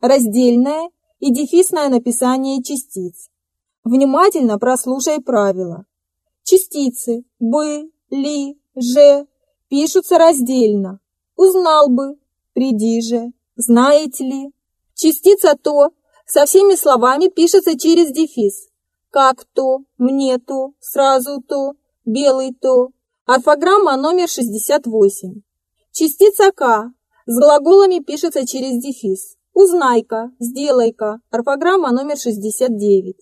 раздельное и дефисное написание частиц. Внимательно прослушай правила. Частицы «бы», «ли», «же» пишутся раздельно. Узнал бы, приди же, знаете ли. Частица «то» со всеми словами пишется через дефис. Как то, мне то, сразу то, белый то. Орфограмма номер 68. Частица «к» с глаголами пишется через дефис. Узнай-ка, сделай-ка. Орфограмма номер 69.